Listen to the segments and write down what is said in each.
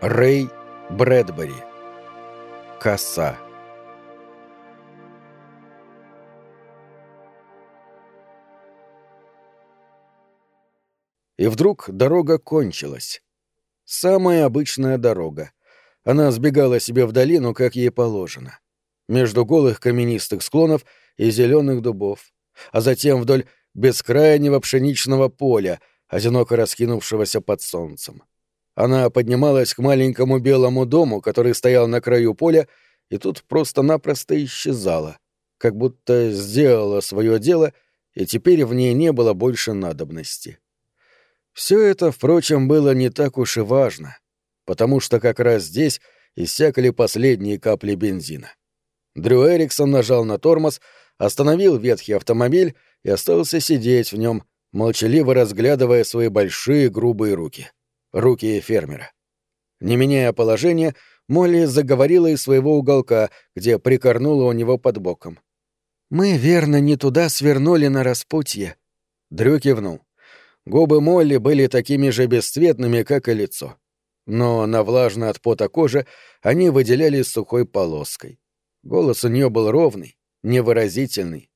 Рэй Брэдбери. Коса. И вдруг дорога кончилась. Самая обычная дорога. Она сбегала себе в долину, как ей положено. Между голых каменистых склонов и зеленых дубов. А затем вдоль бескрайнего пшеничного поля, одиноко раскинувшегося под солнцем. Она поднималась к маленькому белому дому, который стоял на краю поля, и тут просто-напросто исчезала, как будто сделала свое дело, и теперь в ней не было больше надобности. Все это, впрочем, было не так уж и важно, потому что как раз здесь иссякли последние капли бензина. Дрю Эриксон нажал на тормоз, остановил ветхий автомобиль и остался сидеть в нем, молчаливо разглядывая свои большие грубые руки руки фермера. Не меняя положение, Молли заговорила из своего уголка, где прикорнула у него под боком. «Мы, верно, не туда свернули на распутье». Дрю кивнул. Губы Молли были такими же бесцветными, как и лицо. Но на влажно от пота коже они выделялись сухой полоской. Голос у нее был ровный, невыразительный.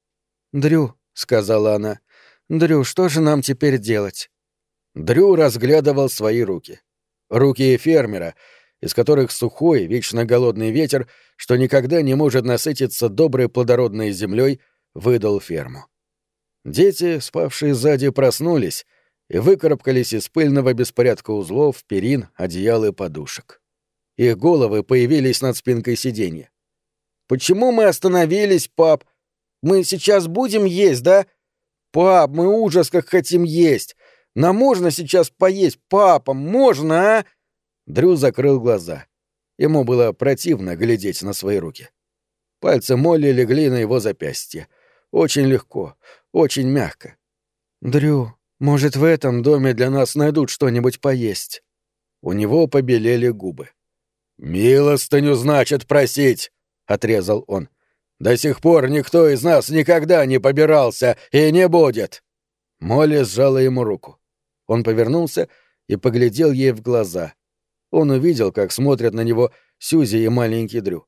«Дрю», — сказала она, — «Дрю, что же нам теперь делать?» Дрю разглядывал свои руки. Руки фермера, из которых сухой, вечно голодный ветер, что никогда не может насытиться доброй плодородной землей, выдал ферму. Дети, спавшие сзади, проснулись и выкарабкались из пыльного беспорядка узлов, перин, одеял и подушек. Их головы появились над спинкой сиденья. «Почему мы остановились, пап? Мы сейчас будем есть, да? Пап, мы ужас как хотим есть. Нам можно сейчас поесть, папа, можно, а?» Дрю закрыл глаза. Ему было противно глядеть на свои руки. Пальцы Молли легли на его запястье. Очень легко, очень мягко. «Дрю, может, в этом доме для нас найдут что-нибудь поесть?» У него побелели губы. «Милостыню, значит, просить!» — отрезал он. «До сих пор никто из нас никогда не побирался и не будет!» Молли сжала ему руку. Он повернулся и поглядел ей в глаза. Он увидел, как смотрят на него Сюзи и маленький Дрю.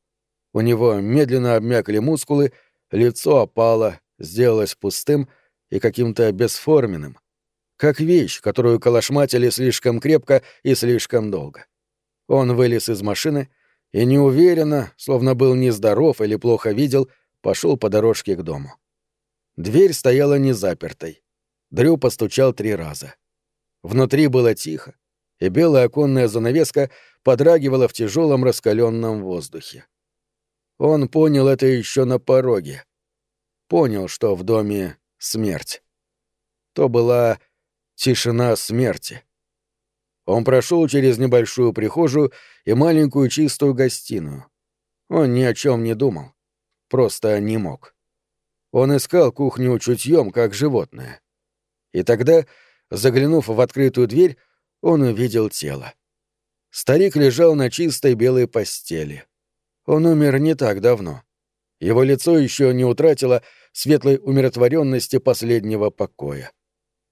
У него медленно обмякли мускулы, лицо опало, сделалось пустым и каким-то бесформенным. Как вещь, которую калашматили слишком крепко и слишком долго. Он вылез из машины и неуверенно, словно был нездоров или плохо видел, пошел по дорожке к дому. Дверь стояла незапертой. Дрю постучал три раза. Внутри было тихо, и белая оконная занавеска подрагивала в тяжелом раскаленном воздухе. Он понял это еще на пороге. Понял, что в доме смерть. То была тишина смерти. Он прошел через небольшую прихожую и маленькую чистую гостиную. Он ни о чем не думал. Просто не мог. Он искал кухню чутьем, как животное. И тогда Заглянув в открытую дверь, он увидел тело. Старик лежал на чистой белой постели. Он умер не так давно. Его лицо еще не утратило светлой умиротворенности последнего покоя.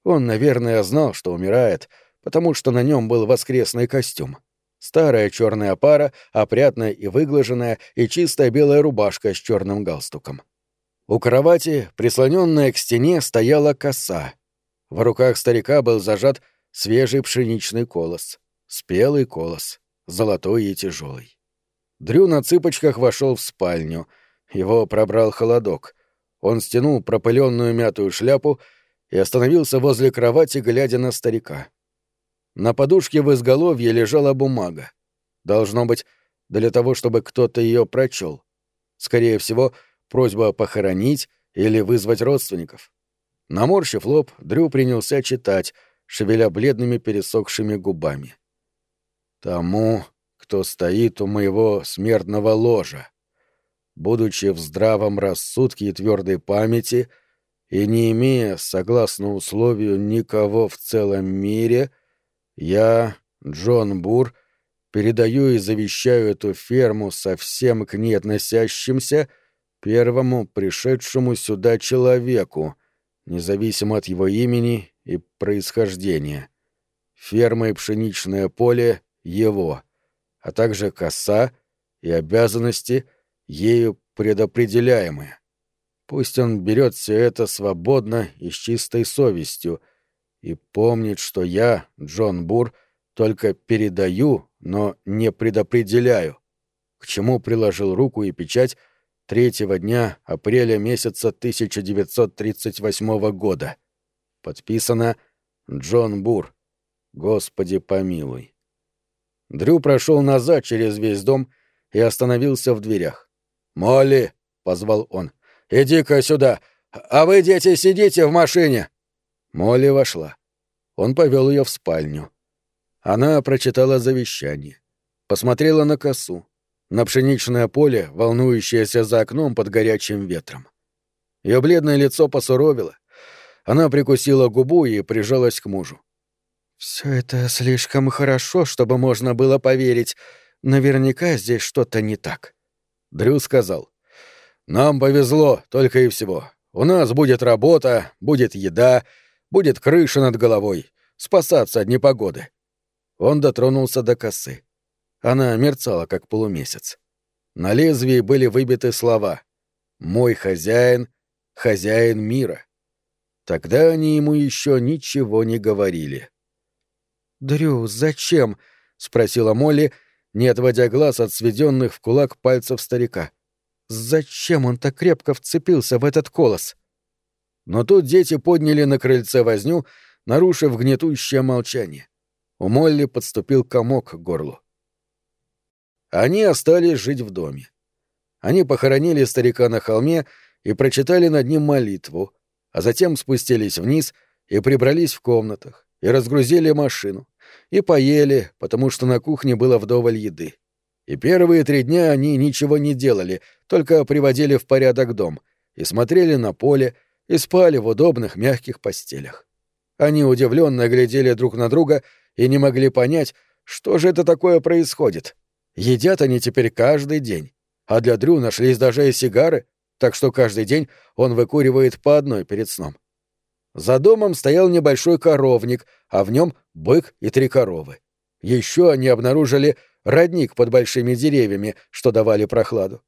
Он, наверное, знал, что умирает, потому что на нем был воскресный костюм. Старая черная пара, опрятная и выглаженная, и чистая белая рубашка с черным галстуком. У кровати, прислоненная к стене, стояла коса — в руках старика был зажат свежий пшеничный колос. Спелый колос, золотой и тяжелый. Дрю на цыпочках вошел в спальню. Его пробрал холодок. Он стянул пропыленную мятую шляпу и остановился возле кровати, глядя на старика. На подушке в изголовье лежала бумага. Должно быть, для того, чтобы кто-то ее прочел. Скорее всего, просьба похоронить или вызвать родственников. Наморщив лоб, Дрю принялся читать, шевеля бледными пересохшими губами. «Тому, кто стоит у моего смертного ложа, будучи в здравом рассудке и твердой памяти и не имея, согласно условию, никого в целом мире, я, Джон Бур, передаю и завещаю эту ферму со всем к ней относящимся первому пришедшему сюда человеку, независимо от его имени и происхождения. Ферма и пшеничное поле — его. а также коса и обязанности, ею предопределяемые. Пусть он берет все это свободно и с чистой совестью и помнит, что я, Джон Бур, только передаю, но не предопределяю, к чему приложил руку и печать третьего дня апреля месяца 1938 года. Подписано Джон Бур. Господи помилуй. Дрю прошел назад через весь дом и остановился в дверях. «Молли!» — позвал он. «Иди-ка сюда! А вы, дети, сидите в машине!» Молли вошла. Он повел ее в спальню. Она прочитала завещание. Посмотрела на косу, на пшеничное поле, волнующееся за окном под горячим ветром. Ее бледное лицо посуровило. Она прикусила губу и прижалась к мужу. «Все это слишком хорошо, чтобы можно было поверить. Наверняка здесь что-то не так». Дрю сказал. «Нам повезло, только и всего. У нас будет работа, будет еда, будет крыша над головой, спасаться от непогоды». Он дотронулся до косы. Она мерцала, как полумесяц. На лезвии были выбиты слова «Мой хозяин, хозяин мира». Тогда они ему еще ничего не говорили. «Дрю, зачем?» — спросила Молли, не отводя глаз от сведенных в кулак пальцев старика. Зачем он так крепко вцепился в этот колос? Но тут дети подняли на крыльце возню, нарушив гнетущее молчание. У Молли подступил комок к горлу. Они остались жить в доме. Они похоронили старика на холме и прочитали над ним молитву, а затем спустились вниз и прибрались в комнатах, и разгрузили машину, и поели, потому что на кухне было вдоволь еды. И первые три дня они ничего не делали, только приводили в порядок дом, и смотрели на поле, и спали в удобных мягких постелях. Они удивленно глядели друг на друга и не могли понять, что же это такое происходит. Едят они теперь каждый день, а для Дрю нашлись даже и сигары, так что каждый день он выкуривает по одной перед сном. За домом стоял небольшой коровник, а в нем бык и три коровы. Еще они обнаружили родник под большими деревьями, что давали прохладу.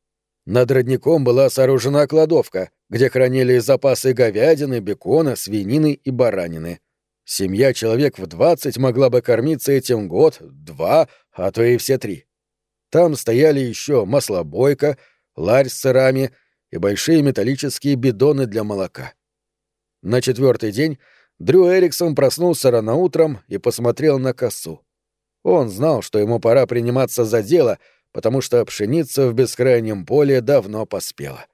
Над родником была сооружена кладовка, где хранили запасы говядины, бекона, свинины и баранины. Семья человек в двадцать могла бы кормиться этим год, два, а то и все три. Там стояли еще маслобойка, ларь с сырами и большие металлические бидоны для молока. На четвертый день Дрю Эриксон проснулся рано утром и посмотрел на косу. Он знал, что ему пора приниматься за дело, потому что пшеница в бескрайнем поле давно поспела.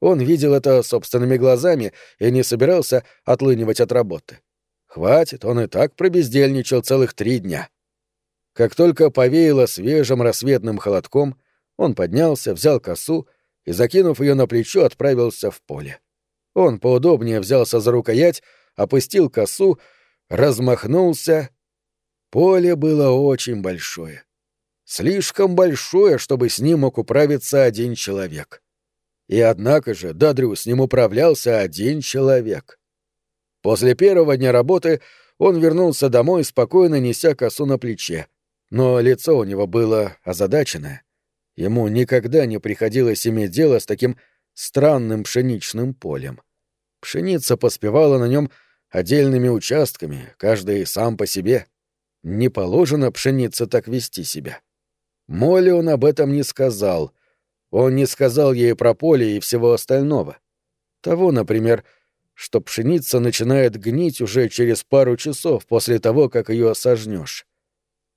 Он видел это собственными глазами и не собирался отлынивать от работы. Хватит, он и так пробездельничал целых три дня. Как только повеяло свежим рассветным холодком, он поднялся, взял косу и, закинув ее на плечо, отправился в поле. Он поудобнее взялся за рукоять, опустил косу, размахнулся Поле было очень большое. Слишком большое, чтобы с ним мог управиться один человек. И однако же Дадрю с ним управлялся один человек. После первого дня работы он вернулся домой, спокойно неся косу на плече. Но лицо у него было озадаченное. Ему никогда не приходилось иметь дело с таким странным пшеничным полем. Пшеница поспевала на нем отдельными участками, каждый сам по себе — не положено пшенице так вести себя. Молли он об этом не сказал. Он не сказал ей про поле и всего остального. Того, например, что пшеница начинает гнить уже через пару часов после того, как ее осажнешь.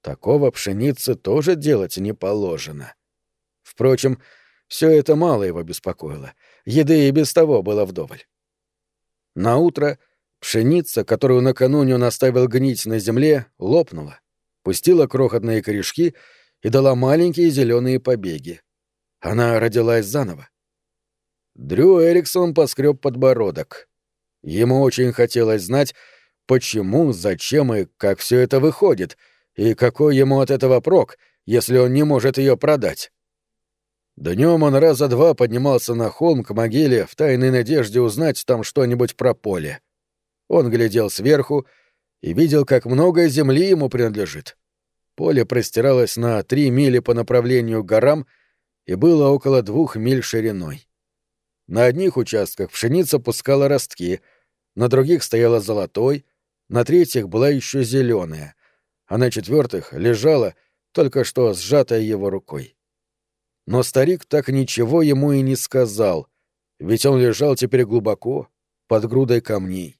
Такого пшеницы тоже делать не положено. Впрочем, все это мало его беспокоило. Еды и без того было вдоволь. На утро Пшеница, которую накануне он оставил гнить на земле, лопнула, пустила крохотные корешки и дала маленькие зеленые побеги. Она родилась заново. Дрю Эриксон поскреб подбородок. Ему очень хотелось знать, почему, зачем и как все это выходит, и какой ему от этого прок, если он не может ее продать. Днем он раза два поднимался на холм к могиле в тайной надежде узнать там что-нибудь про поле. Он глядел сверху и видел, как много земли ему принадлежит. поле простиралось на три мили по направлению к горам и было около двух миль шириной. На одних участках пшеница пускала ростки, на других стояла золотой, на третьих была еще зеленая, а на четвертых лежала только что сжатая его рукой. Но старик так ничего ему и не сказал, ведь он лежал теперь глубоко, под грудой камней.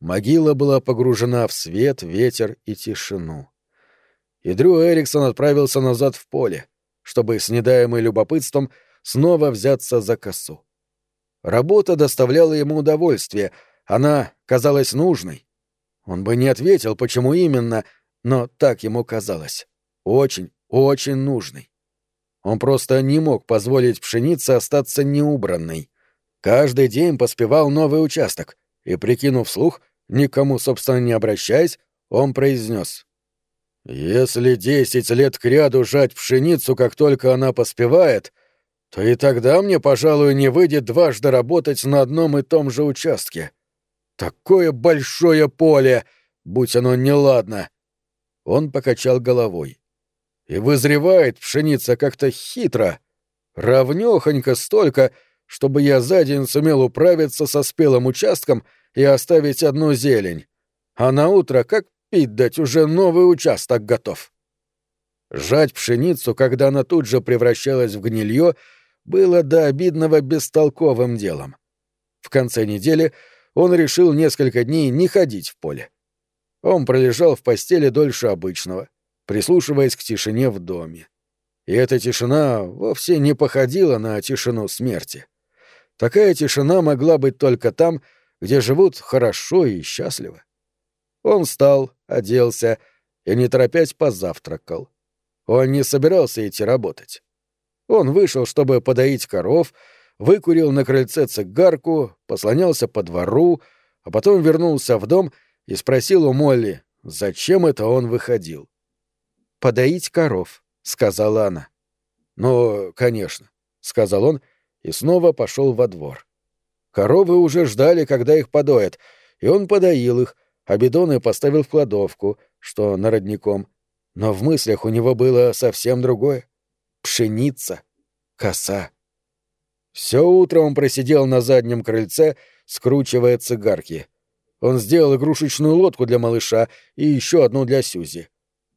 Могила была погружена в свет, ветер и тишину. И Дрю Эриксон отправился назад в поле, чтобы, с недаемой любопытством, снова взяться за косу. Работа доставляла ему удовольствие, она казалась нужной. Он бы не ответил, почему именно, но так ему казалось. Очень, очень нужной. Он просто не мог позволить пшенице остаться неубранной. Каждый день поспевал новый участок, и, прикинув слух, никому, собственно, не обращаясь, он произнес. «Если десять лет кряду жать пшеницу, как только она поспевает, — то и тогда мне, пожалуй, не выйдет дважды работать на одном и том же участке. Такое большое поле, будь оно неладно. Он покачал головой. И вызревает пшеница как-то хитро, равнёхонько столько, чтобы я за день сумел управиться со спелым участком и оставить одну зелень. А на утро, как пить дать, уже новый участок готов. Жать пшеницу, когда она тут же превращалась в гнилье, было до обидного бестолковым делом. В конце недели он решил несколько дней не ходить в поле. Он пролежал в постели дольше обычного, прислушиваясь к тишине в доме. И эта тишина вовсе не походила на тишину смерти. Такая тишина могла быть только там, где живут хорошо и счастливо. Он встал, оделся и, не торопясь, позавтракал. Он не собирался идти работать. Он вышел, чтобы подоить коров, выкурил на крыльце цигарку, послонялся по двору, а потом вернулся в дом и спросил у Молли, зачем это он выходил. «Подоить коров», — сказала она. «Ну, конечно», — сказал он и снова пошел во двор. Коровы уже ждали, когда их подоят, и он подоил их, а бидоны поставил в кладовку, что на родником. Но в мыслях у него было совсем другое пшеница, коса. Все утро он просидел на заднем крыльце, скручивая цигарки. Он сделал игрушечную лодку для малыша и еще одну для Сюзи.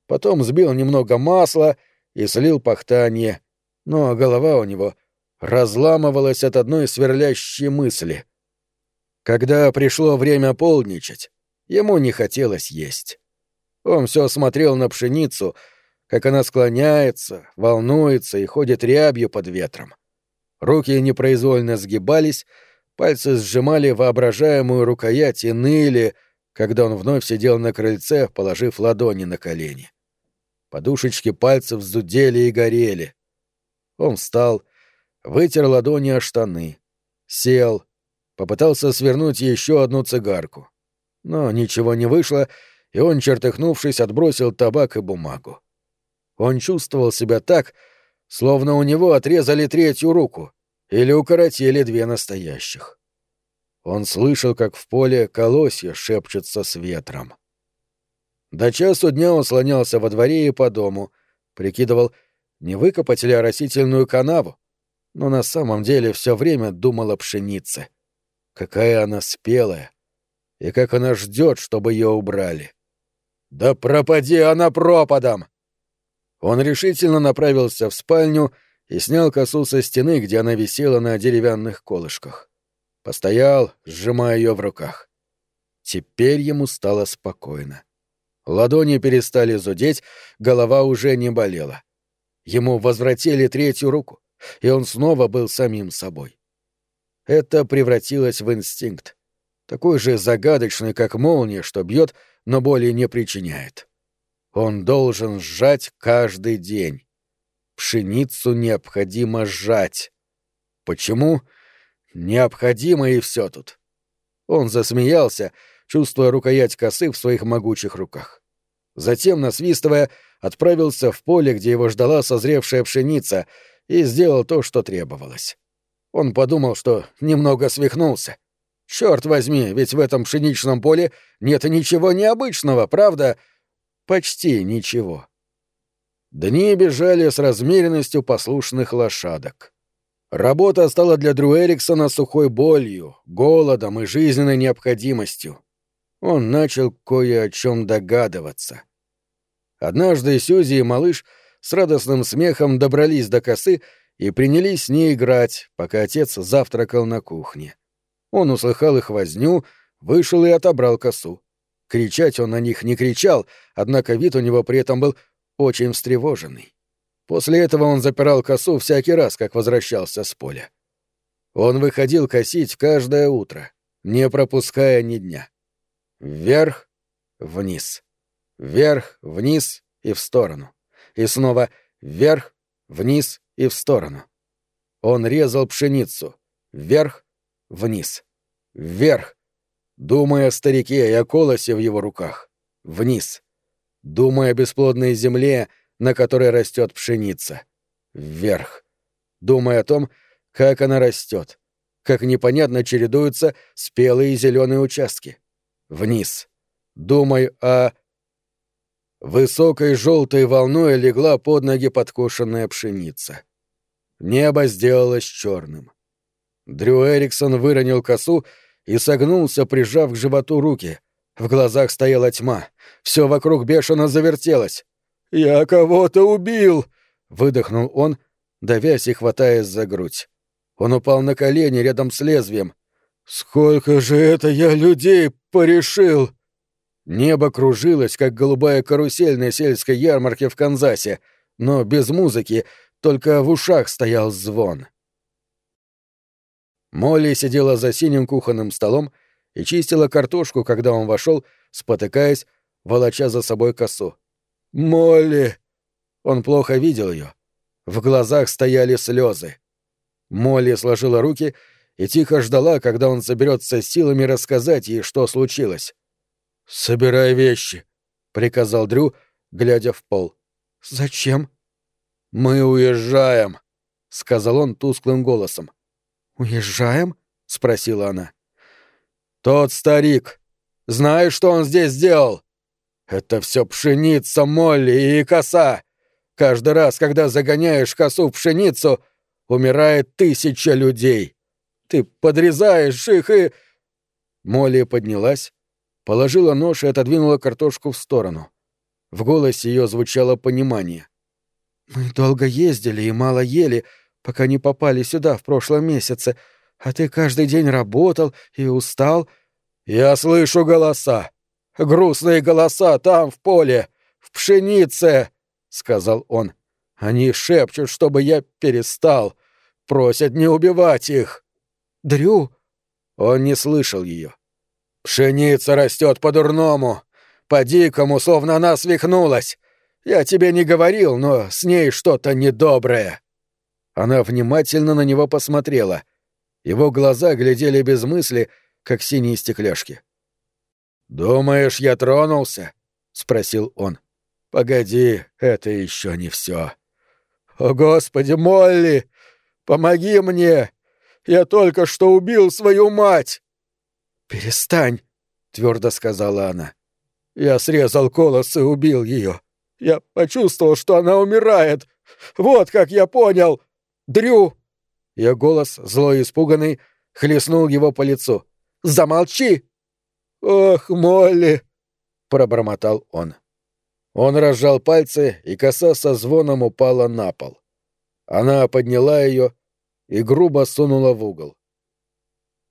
Потом сбил немного масла и слил пахтанье, но голова у него разламывалась от одной сверлящей мысли. Когда пришло время полдничать, ему не хотелось есть. Он все смотрел на пшеницу — как она склоняется, волнуется и ходит рябью под ветром. Руки непроизвольно сгибались, пальцы сжимали воображаемую рукоять и ныли, когда он вновь сидел на крыльце, положив ладони на колени. Подушечки пальцев зудели и горели. Он встал, вытер ладони о штаны, сел, попытался свернуть еще одну цигарку. Но ничего не вышло, и он, чертыхнувшись, отбросил табак и бумагу. Он чувствовал себя так, словно у него отрезали третью руку или укоротили две настоящих. Он слышал, как в поле колосья шепчутся с ветром. До часу дня он слонялся во дворе и по дому, прикидывал, не выкопать ли оросительную канаву, но на самом деле все время думал о пшенице. Какая она спелая, и как она ждет, чтобы ее убрали. «Да пропади она пропадом!» Он решительно направился в спальню и снял косу со стены, где она висела на деревянных колышках. Постоял, сжимая ее в руках. Теперь ему стало спокойно. Ладони перестали зудеть, голова уже не болела. Ему возвратили третью руку, и он снова был самим собой. Это превратилось в инстинкт, такой же загадочный, как молния, что бьет, но боли не причиняет. Он должен сжать каждый день. Пшеницу необходимо сжать. Почему? Необходимо и все тут. Он засмеялся, чувствуя рукоять косы в своих могучих руках. Затем, насвистывая, отправился в поле, где его ждала созревшая пшеница, и сделал то, что требовалось. Он подумал, что немного свихнулся. Черт возьми, ведь в этом пшеничном поле нет ничего необычного, правда? Почти ничего. Дни бежали с размеренностью послушных лошадок. Работа стала для Дрю Эриксона сухой болью, голодом и жизненной необходимостью. Он начал кое о чем догадываться. Однажды Сюзи и малыш с радостным смехом добрались до косы и принялись с ней играть, пока отец завтракал на кухне. Он услыхал их возню, вышел и отобрал косу. Кричать он на них не кричал, однако вид у него при этом был очень встревоженный. После этого он запирал косу всякий раз, как возвращался с поля. Он выходил косить каждое утро, не пропуская ни дня. Вверх, вниз. Вверх, вниз и в сторону. И снова вверх, вниз и в сторону. Он резал пшеницу. Вверх, вниз. Вверх, думая о старике и о колосе в его руках. Вниз. Думая о бесплодной земле, на которой растет пшеница. Вверх. Думая о том, как она растет, как непонятно чередуются спелые зеленые участки. Вниз. Думай о... Высокой желтой волной легла под ноги подкошенная пшеница. Небо сделалось черным. Дрю Эриксон выронил косу и согнулся, прижав к животу руки. В глазах стояла тьма. Все вокруг бешено завертелось. «Я кого-то убил!» — выдохнул он, давясь и хватаясь за грудь. Он упал на колени рядом с лезвием. «Сколько же это я людей порешил!» Небо кружилось, как голубая карусель на сельской ярмарке в Канзасе, но без музыки, только в ушах стоял звон. Молли сидела за синим кухонным столом и чистила картошку, когда он вошел, спотыкаясь, волоча за собой косу. «Молли!» Он плохо видел ее. В глазах стояли слезы. Молли сложила руки и тихо ждала, когда он соберется силами рассказать ей, что случилось. «Собирай вещи», — приказал Дрю, глядя в пол. «Зачем?» «Мы уезжаем», — сказал он тусклым голосом. «Уезжаем?» — спросила она. «Тот старик. Знаешь, что он здесь сделал? Это все пшеница, молли и коса. Каждый раз, когда загоняешь косу в пшеницу, умирает тысяча людей. Ты подрезаешь их и...» Молли поднялась, положила нож и отодвинула картошку в сторону. В голосе ее звучало понимание. «Мы долго ездили и мало ели, пока не попали сюда в прошлом месяце, а ты каждый день работал и устал. Я слышу голоса. Грустные голоса там, в поле, в пшенице, — сказал он. Они шепчут, чтобы я перестал. Просят не убивать их. Дрю? Он не слышал ее. Пшеница растет по-дурному, по-дикому, словно она свихнулась. Я тебе не говорил, но с ней что-то недоброе. Она внимательно на него посмотрела. Его глаза глядели без мысли, как синие стекляшки. «Думаешь, я тронулся?» — спросил он. «Погоди, это еще не все. О, Господи, Молли! Помоги мне! Я только что убил свою мать!» «Перестань!» — твердо сказала она. «Я срезал колос и убил ее. Я почувствовал, что она умирает. Вот как я понял. Дрю!» Ее голос, злой и испуганный, хлестнул его по лицу. «Замолчи!» «Ох, Молли!» — пробормотал он. Он разжал пальцы, и коса со звоном упала на пол. Она подняла ее и грубо сунула в угол.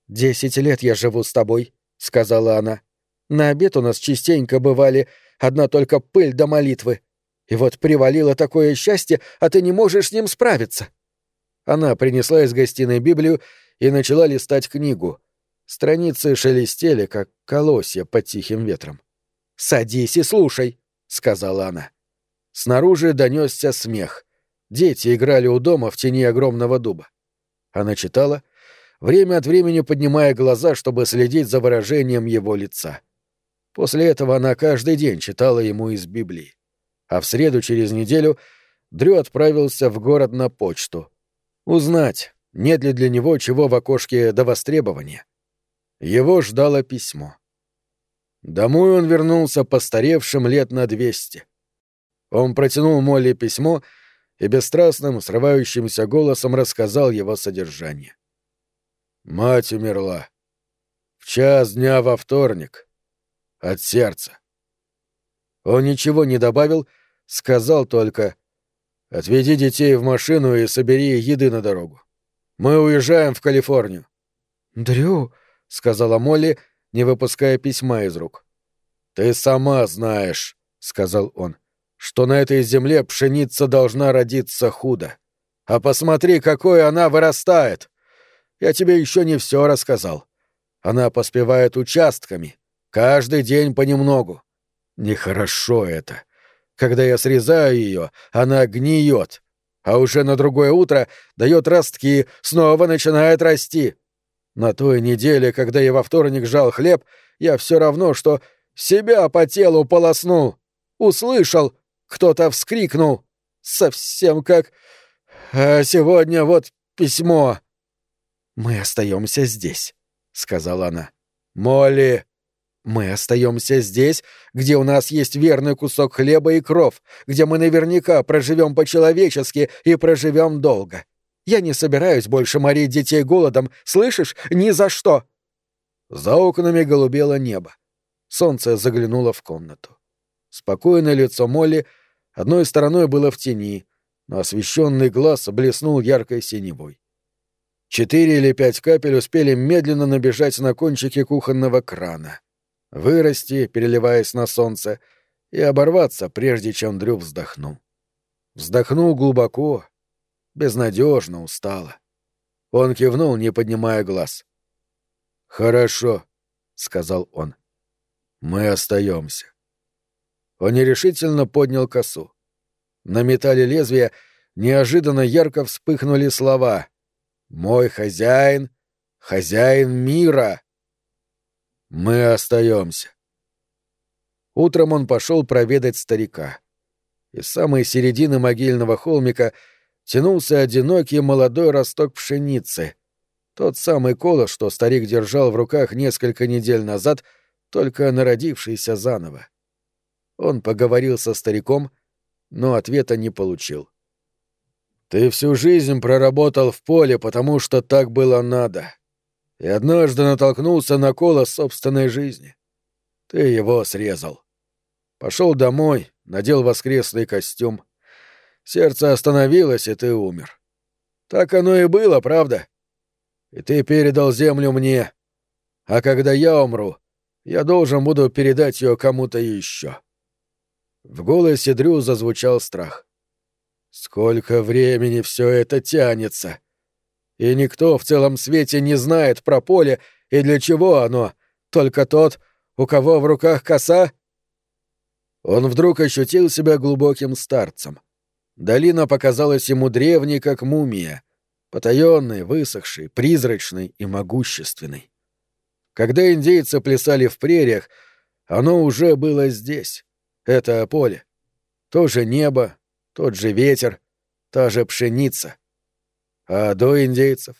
«Десять лет я живу с тобой», — сказала она. «На обед у нас частенько бывали одна только пыль до молитвы. И вот привалило такое счастье, а ты не можешь с ним справиться. Она принесла из гостиной Библию и начала листать книгу. Страницы шелестели, как колосья под тихим ветром. «Садись и слушай», — сказала она. Снаружи донесся смех. Дети играли у дома в тени огромного дуба. Она читала, время от времени поднимая глаза, чтобы следить за выражением его лица. После этого она каждый день читала ему из Библии. А в среду через неделю Дрю отправился в город на почту — Узнать, нет ли для него чего в окошке до востребования. Его ждало письмо. Домой он вернулся постаревшим лет на двести. Он протянул Молли письмо и бесстрастным, срывающимся голосом рассказал его содержание. Мать умерла. В час дня во вторник. От сердца. Он ничего не добавил, сказал только «Отведи детей в машину и собери еды на дорогу. Мы уезжаем в Калифорнию». «Дрю», — сказала Молли, не выпуская письма из рук. «Ты сама знаешь», — сказал он, — «что на этой земле пшеница должна родиться худо. А посмотри, какой она вырастает! Я тебе еще не все рассказал. Она поспевает участками, каждый день понемногу. Нехорошо это. Когда я срезаю ее, она гниет, а уже на другое утро дает ростки, снова начинает расти. На той неделе, когда я во вторник жал хлеб, я все равно, что себя по телу полоснул. Услышал, кто-то вскрикнул. Совсем как... А сегодня вот письмо. «Мы остаемся здесь», — сказала она. «Молли!» «Мы остаемся здесь, где у нас есть верный кусок хлеба и кров, где мы наверняка проживем по-человечески и проживем долго. Я не собираюсь больше морить детей голодом, слышишь? Ни за что!» За окнами голубело небо. Солнце заглянуло в комнату. Спокойное лицо Молли одной стороной было в тени, но освещенный глаз блеснул яркой синевой. Четыре или пять капель успели медленно набежать на кончики кухонного крана, вырасти, переливаясь на солнце, и оборваться, прежде чем Дрю вздохнул. Вздохнул глубоко, безнадежно, устало. Он кивнул, не поднимая глаз. «Хорошо», — сказал он. Мы остаемся. Он нерешительно поднял косу. На металле лезвия неожиданно ярко вспыхнули слова «Мой хозяин, хозяин мира». Мы остаемся. Утром он пошел проведать старика. Из самой середины могильного холмика тянулся одинокий молодой росток пшеницы. Тот самый колос, что старик держал в руках несколько недель назад — только народившийся заново. Он поговорил со стариком, но ответа не получил. «Ты всю жизнь проработал в поле, потому что так было надо. И однажды натолкнулся на колос собственной жизни. Ты его срезал. Пошел домой, надел воскресный костюм. Сердце остановилось, и ты умер. Так оно и было, правда? И ты передал землю мне. А когда я умру, я должен буду передать ее кому-то еще. В голосе Дрю зазвучал страх. Сколько времени все это тянется! И никто в целом свете не знает про поле и для чего оно, только тот, у кого в руках коса. Он вдруг ощутил себя глубоким старцем. Долина показалась ему древней, как мумия, потаенной, высохшей, призрачной и могущественной. Когда индейцы плясали в прериях, оно уже было здесь. Это поле. То же небо, тот же ветер, та же пшеница. А до индейцев?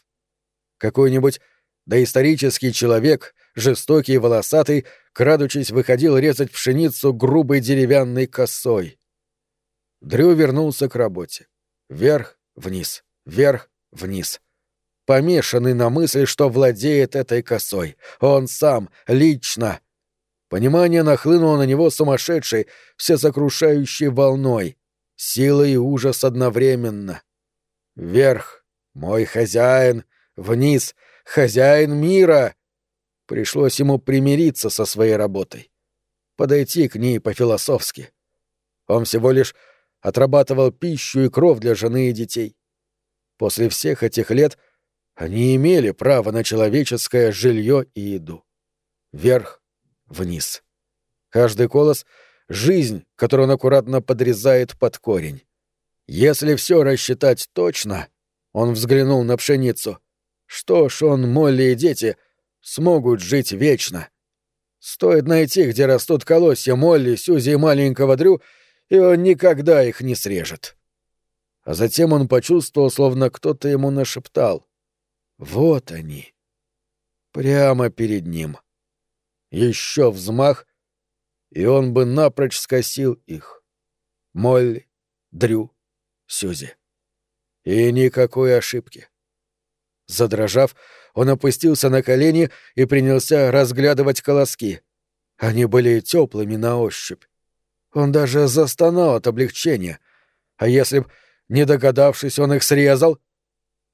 Какой-нибудь доисторический человек, жестокий и волосатый, крадучись, выходил резать пшеницу грубой деревянной косой. Дрю вернулся к работе. Вверх, вниз, вверх, вниз помешанный на мысли, что владеет этой косой. Он сам, лично. Понимание нахлынуло на него сумасшедшей, всесокрушающей волной. Сила и ужас одновременно. Вверх — мой хозяин, вниз — хозяин мира. Пришлось ему примириться со своей работой. Подойти к ней по-философски. Он всего лишь отрабатывал пищу и кров для жены и детей. После всех этих лет — они имели право на человеческое жилье и еду. Вверх, вниз. Каждый колос — жизнь, которую он аккуратно подрезает под корень. Если все рассчитать точно, он взглянул на пшеницу. Что ж, он, Молли и дети смогут жить вечно. Стоит найти, где растут колосья Молли, Сюзи и маленького Дрю, и он никогда их не срежет. А затем он почувствовал, словно кто-то ему нашептал. Вот они. Прямо перед ним. Еще взмах, и он бы напрочь скосил их. Молли, Дрю, Сюзи. И никакой ошибки. Задрожав, он опустился на колени и принялся разглядывать колоски. Они были теплыми на ощупь. Он даже застонал от облегчения. А если б, не догадавшись, он их срезал?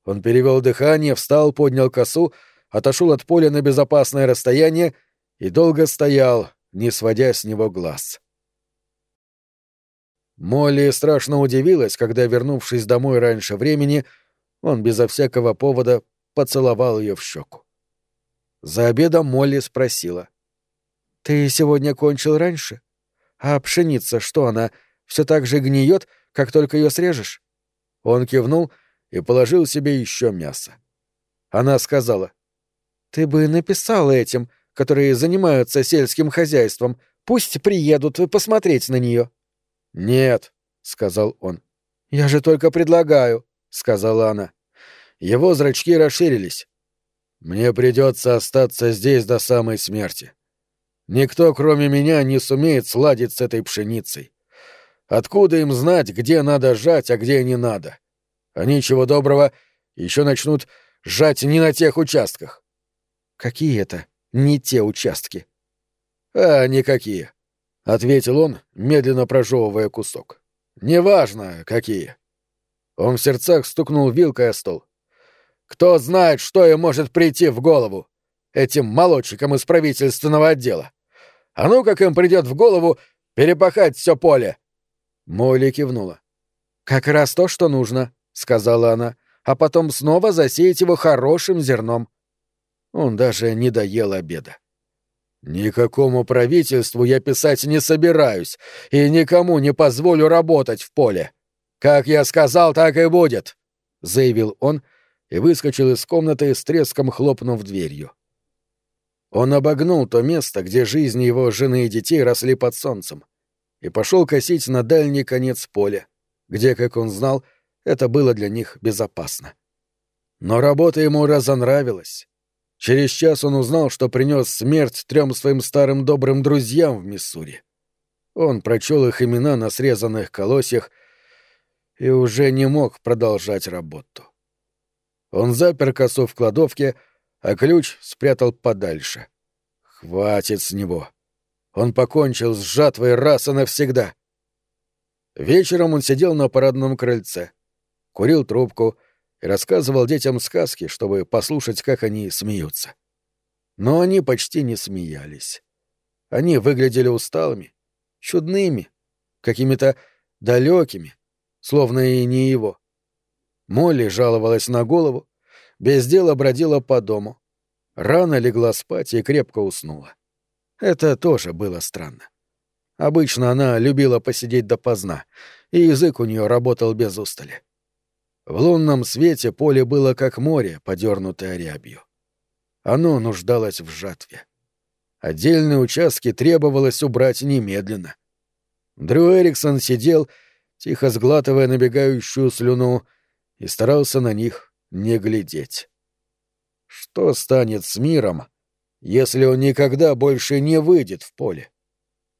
Он перевел дыхание, встал, поднял косу, отошел от поля на безопасное расстояние и долго стоял, не сводя с него глаз. Молли страшно удивилась, когда, вернувшись домой раньше времени, он безо всякого повода поцеловал ее в щеку. За обедом Молли спросила. «Ты сегодня кончил раньше? А пшеница, что она, все так же гниет, как только ее срежешь?» Он кивнул и положил себе еще мясо. Она сказала. «Ты бы написал этим, которые занимаются сельским хозяйством, пусть приедут посмотреть на нее». «Нет», — сказал он. «Я же только предлагаю», — сказала она. Его зрачки расширились. «Мне придется остаться здесь до самой смерти. Никто, кроме меня, не сумеет сладить с этой пшеницей. Откуда им знать, где надо жать, а где не надо? Они, чего доброго, еще начнут жать не на тех участках». «Какие это не те участки?» «А, никакие. — ответил он, медленно прожевывая кусок. «Неважно, какие». Он в сердцах стукнул вилкой о стол. «Кто знает, что им может прийти в голову? Этим молодчикам из правительственного отдела. А ну, как им придет в голову перепахать все поле!» Молли кивнула. «Как раз то, что нужно», — сказала она, «а потом снова засеять его хорошим зерном». Он даже не доел обеда. «Никакому правительству я писать не собираюсь и никому не позволю работать в поле. Как я сказал, так и будет», — заявил он и выскочил из комнаты с треском хлопнув дверью. Он обогнул то место, где жизни его жены и детей росли под солнцем, и пошел косить на дальний конец поля, где, как он знал, это было для них безопасно. Но работа ему разонравилась. Через час он узнал, что принес смерть трем своим старым добрым друзьям в Миссури. Он прочел их имена на срезанных колосьях и уже не мог продолжать работу. Он запер косу в кладовке, а ключ спрятал подальше. Хватит с него. Он покончил с жатвой раз и навсегда. Вечером он сидел на парадном крыльце, курил трубку и рассказывал детям сказки, чтобы послушать, как они смеются. Но они почти не смеялись. Они выглядели усталыми, чудными, какими-то далекими, словно и не его. Молли жаловалась на голову, без дела бродила по дому. Рано легла спать и крепко уснула. Это тоже было странно. Обычно она любила посидеть допоздна, и язык у нее работал без устали. В лунном свете поле было как море, подернутое рябью. Оно нуждалось в жатве. Отдельные участки требовалось убрать немедленно. Дрю Эриксон сидел, тихо сглатывая набегающую слюну, и старался на них не глядеть. Что станет с миром, если он никогда больше не выйдет в поле?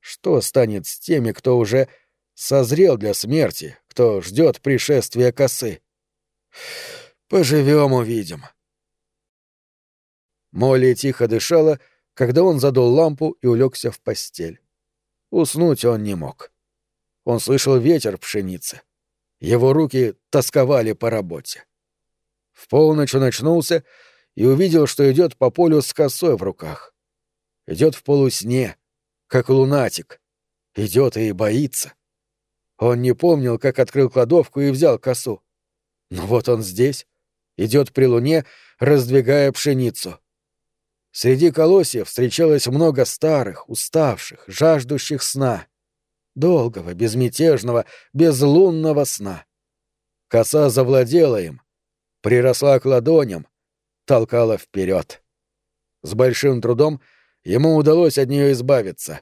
Что станет с теми, кто уже созрел для смерти, кто ждет пришествия косы? Поживем, увидим. Молли тихо дышала, когда он задул лампу и улегся в постель. Уснуть он не мог. Он слышал ветер пшеницы. Его руки тосковали по работе. В полночь он очнулся и увидел, что идет по полю с косой в руках. Идет в полусне, как лунатик. Идет и боится. Он не помнил, как открыл кладовку и взял косу. Но вот он здесь, идет при луне, раздвигая пшеницу. Среди колосьев встречалось много старых, уставших, жаждущих сна. Долгого, безмятежного, безлунного сна. Коса завладела им, приросла к ладоням, толкала вперед. С большим трудом ему удалось от нее избавиться.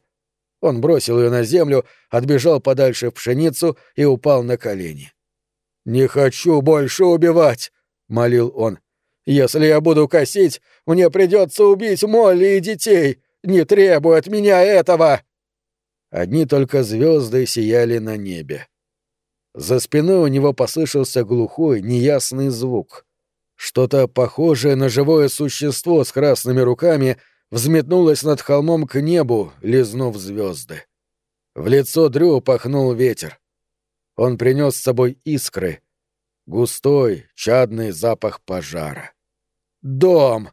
Он бросил ее на землю, отбежал подальше в пшеницу и упал на колени. «Не хочу больше убивать!» — молил он. «Если я буду косить, мне придется убить Молли и детей! Не требуй от меня этого!» Одни только звезды сияли на небе. За спиной у него послышался глухой, неясный звук. Что-то похожее на живое существо с красными руками взметнулось над холмом к небу, лизнув звезды. В лицо Дрю пахнул ветер. Он принес с собой искры, густой, чадный запах пожара. «Дом!»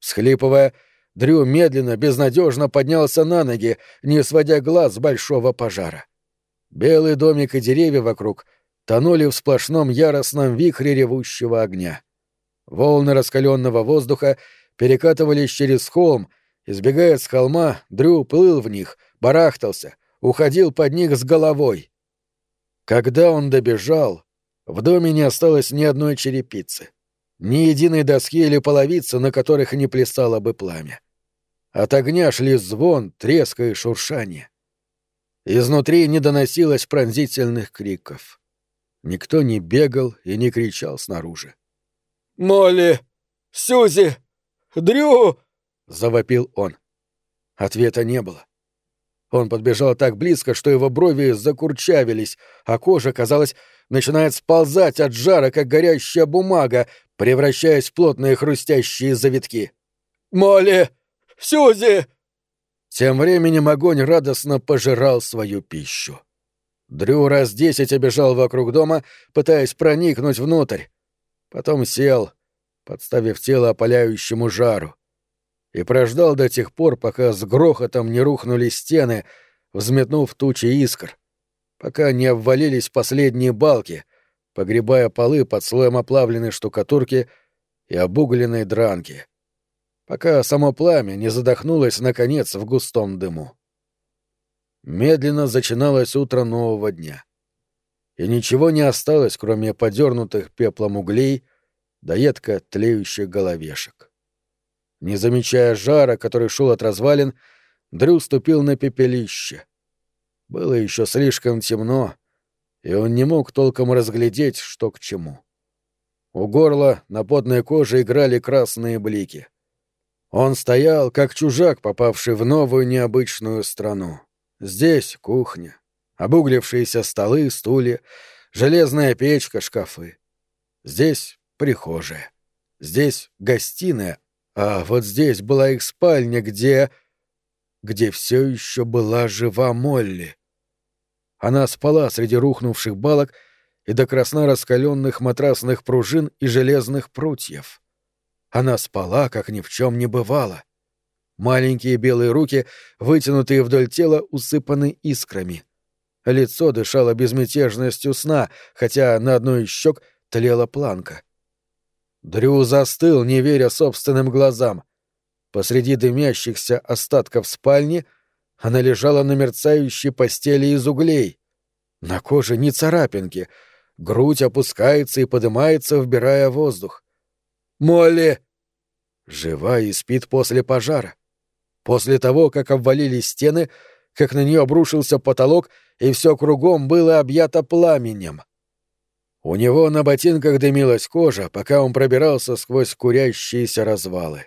Схлипывая, Дрю медленно, безнадежно поднялся на ноги, не сводя глаз с большого пожара. Белый домик и деревья вокруг тонули в сплошном яростном вихре ревущего огня. Волны раскаленного воздуха перекатывались через холм, избегая с холма, Дрю плыл в них, барахтался, уходил под них с головой. Когда он добежал, в доме не осталось ни одной черепицы, ни единой доски или половицы, на которых не плясало бы пламя. От огня шли звон, треск и шуршание. Изнутри не доносилось пронзительных криков. Никто не бегал и не кричал снаружи. «Молли! Сюзи! Дрю!» — завопил он. Ответа не было. Он подбежал так близко, что его брови закурчавились, а кожа, казалось, начинает сползать от жара, как горящая бумага, превращаясь в плотные хрустящие завитки. «Молли! Сюзи!» Тем временем огонь радостно пожирал свою пищу. Дрю раз десять обежал вокруг дома, пытаясь проникнуть внутрь. Потом сел, подставив тело опаляющему жару, и прождал до тех пор, пока с грохотом не рухнули стены, взметнув тучи искр, пока не обвалились последние балки, погребая полы под слоем оплавленной штукатурки и обугленной дранки пока само пламя не задохнулось, наконец, в густом дыму. Медленно зачиналось утро нового дня. И ничего не осталось, кроме подернутых пеплом углей да едко тлеющих головешек. Не замечая жара, который шел от развалин, Дрю ступил на пепелище. Было еще слишком темно, и он не мог толком разглядеть, что к чему. У горла на потной коже играли красные блики — он стоял, как чужак, попавший в новую необычную страну. Здесь кухня, обуглившиеся столы, стулья, железная печка, шкафы. Здесь прихожая. Здесь гостиная, а вот здесь была их спальня, где... где все еще была жива Молли. Она спала среди рухнувших балок и до красна раскаленных матрасных пружин и железных прутьев. Она спала, как ни в чем не бывало. Маленькие белые руки, вытянутые вдоль тела, усыпаны искрами. Лицо дышало безмятежностью сна, хотя на одной из щек тлела планка. Дрю застыл, не веря собственным глазам. Посреди дымящихся остатков спальни она лежала на мерцающей постели из углей. На коже ни царапинки, грудь опускается и поднимается, вбирая воздух. «Молли!» Жива и спит после пожара. После того, как обвалились стены, как на нее обрушился потолок, и все кругом было объято пламенем. У него на ботинках дымилась кожа, пока он пробирался сквозь курящиеся развалы.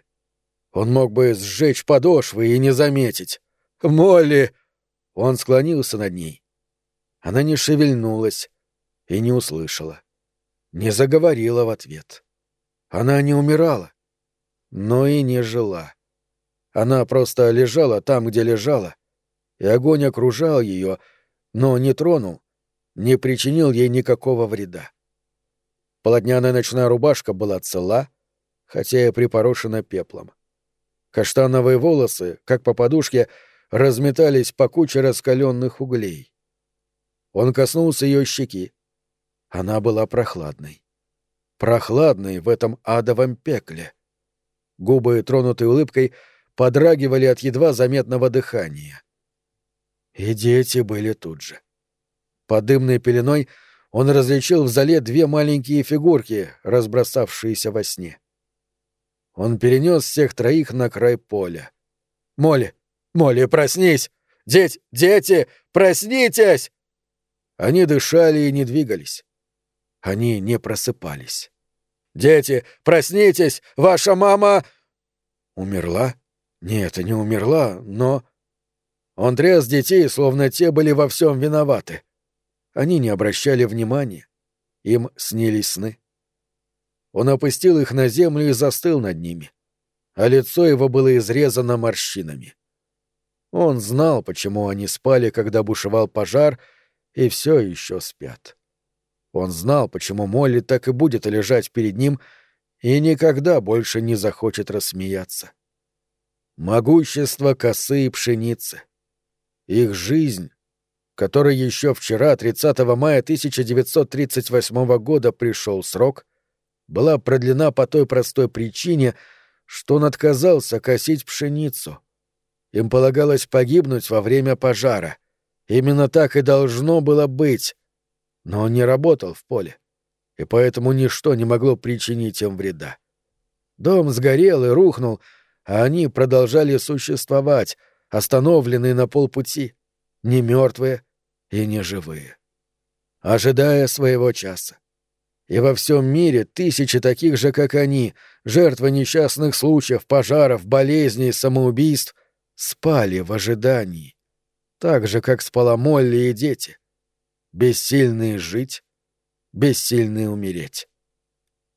Он мог бы сжечь подошвы и не заметить. «Молли!» Он склонился над ней. Она не шевельнулась и не услышала. Не заговорила в ответ. Она не умирала но и не жила. Она просто лежала там, где лежала, и огонь окружал ее, но не тронул, не причинил ей никакого вреда. Полотняная ночная рубашка была цела, хотя и припорошена пеплом. Каштановые волосы, как по подушке, разметались по куче раскаленных углей. Он коснулся ее щеки. Она была прохладной. Прохладной в этом адовом пекле. Губы, тронутые улыбкой, подрагивали от едва заметного дыхания. И дети были тут же. Под дымной пеленой он различил в зале две маленькие фигурки, разбросавшиеся во сне. Он перенес всех троих на край поля. «Молли! Молли, проснись! Деть, дети, проснитесь!» Они дышали и не двигались. Они не просыпались. «Дети, проснитесь! Ваша мама...» «Умерла? Нет, не умерла, но...» Он тряс детей, словно те были во всем виноваты. Они не обращали внимания. Им снились сны. Он опустил их на землю и застыл над ними, а лицо его было изрезано морщинами. Он знал, почему они спали, когда бушевал пожар, и все еще спят. Он знал, почему Молли так и будет лежать перед ним и никогда больше не захочет рассмеяться. Могущество косы и пшеницы. Их жизнь, которой еще вчера, 30 мая 1938 года, пришел срок, была продлена по той простой причине, что он отказался косить пшеницу. Им полагалось погибнуть во время пожара. Именно так и должно было быть. Но он не работал в поле, и поэтому ничто не могло причинить им вреда. Дом сгорел и рухнул, а они продолжали существовать, остановленные на полпути, не мертвые и не живые, ожидая своего часа. И во всем мире тысячи таких же, как они, жертвы несчастных случаев, пожаров, болезней, самоубийств, спали в ожидании, так же, как спала Молли и дети, бессильные жить, бессильные умереть.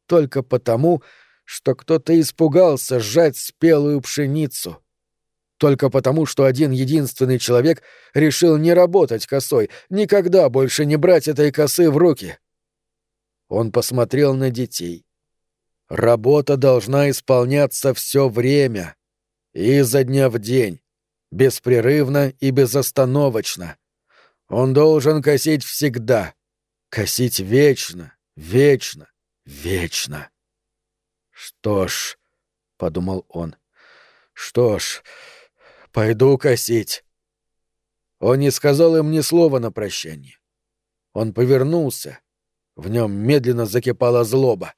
Только потому, что кто-то испугался сжать спелую пшеницу. Только потому, что один единственный человек решил не работать косой, никогда больше не брать этой косы в руки — он посмотрел на детей. Работа должна исполняться все время, изо дня в день, беспрерывно и безостановочно. Он должен косить всегда, косить вечно, вечно, вечно. Что ж, — подумал он, — что ж, пойду косить. Он не сказал им ни слова на прощание. Он повернулся, в нем медленно закипала злоба.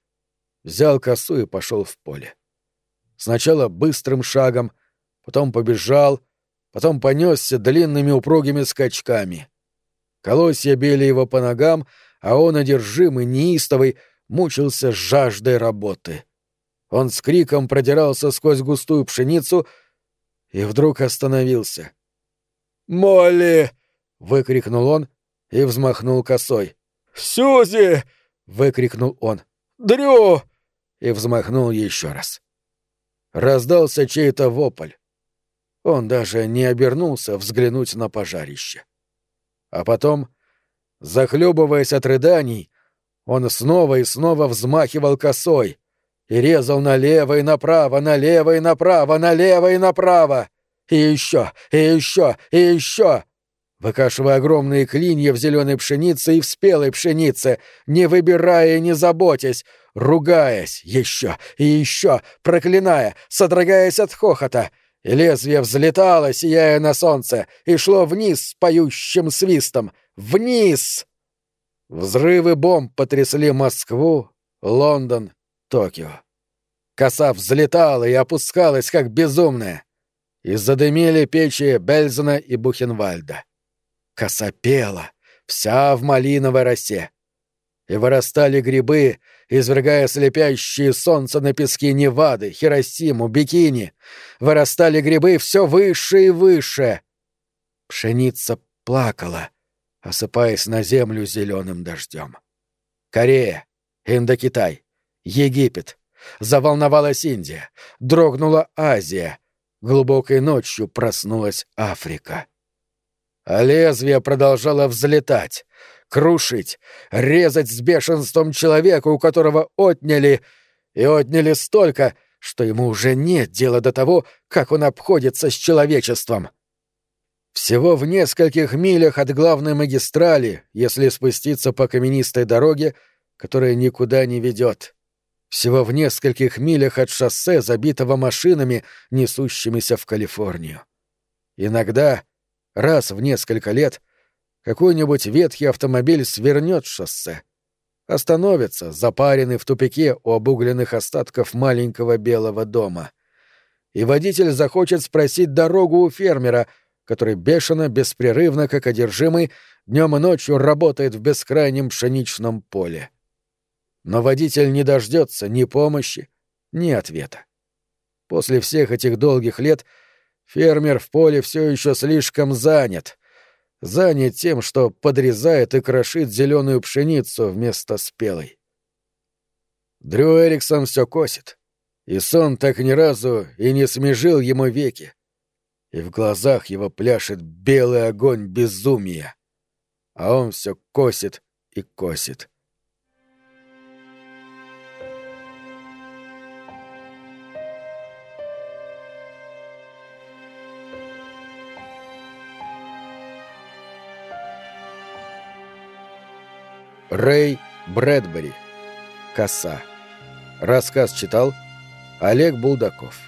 Взял косу и пошел в поле. Сначала быстрым шагом, потом побежал, потом понесся длинными упругими скачками. Колосья били его по ногам, а он, одержимый, неистовый, мучился жаждой работы. Он с криком продирался сквозь густую пшеницу и вдруг остановился. «Молли!» — выкрикнул он и взмахнул косой. «Сюзи!» — выкрикнул он. «Дрю!» и взмахнул еще раз. Раздался чей-то вопль. Он даже не обернулся взглянуть на пожарище. А потом, захлебываясь от рыданий, он снова и снова взмахивал косой и резал налево и направо, налево и направо, налево и направо. И еще, и еще, и еще выкашивая огромные клинья в зеленой пшенице и в спелой пшенице, не выбирая и не заботясь, ругаясь еще и еще, проклиная, содрогаясь от хохота. И лезвие взлетало, сияя на солнце, и шло вниз с поющим свистом. Вниз! Взрывы бомб потрясли Москву, Лондон, Токио. Коса взлетала и опускалась, как безумная. И задымили печи Бельзена и Бухенвальда. Коса пела, вся в малиновой росе. И вырастали грибы, извергая слепящие солнце на пески Невады, Хиросиму, Бикини. Вырастали грибы все выше и выше. Пшеница плакала, осыпаясь на землю зеленым дождем. Корея, Индокитай, Египет. Заволновалась Индия, дрогнула Азия. Глубокой ночью проснулась Африка а лезвие продолжало взлетать, крушить, резать с бешенством человека, у которого отняли, и отняли столько, что ему уже нет дела до того, как он обходится с человечеством. Всего в нескольких милях от главной магистрали, если спуститься по каменистой дороге, которая никуда не ведет. Всего в нескольких милях от шоссе, забитого машинами, несущимися в Калифорнию. Иногда раз в несколько лет какой-нибудь ветхий автомобиль свернет шоссе, остановится, запаренный в тупике у обугленных остатков маленького белого дома. И водитель захочет спросить дорогу у фермера, который бешено, беспрерывно, как одержимый, днем и ночью работает в бескрайнем пшеничном поле. Но водитель не дождется ни помощи, ни ответа. После всех этих долгих лет — Фермер в поле все еще слишком занят. занят тем, что подрезает и крошит зеленую пшеницу вместо спелой. Дрю Эриксон все косит, и сон так ни разу и не смежил ему веки, и в глазах его пляшет белый огонь безумия, а он все косит и косит. Рэй Брэдбери. Коса. Рассказ читал Олег Булдаков.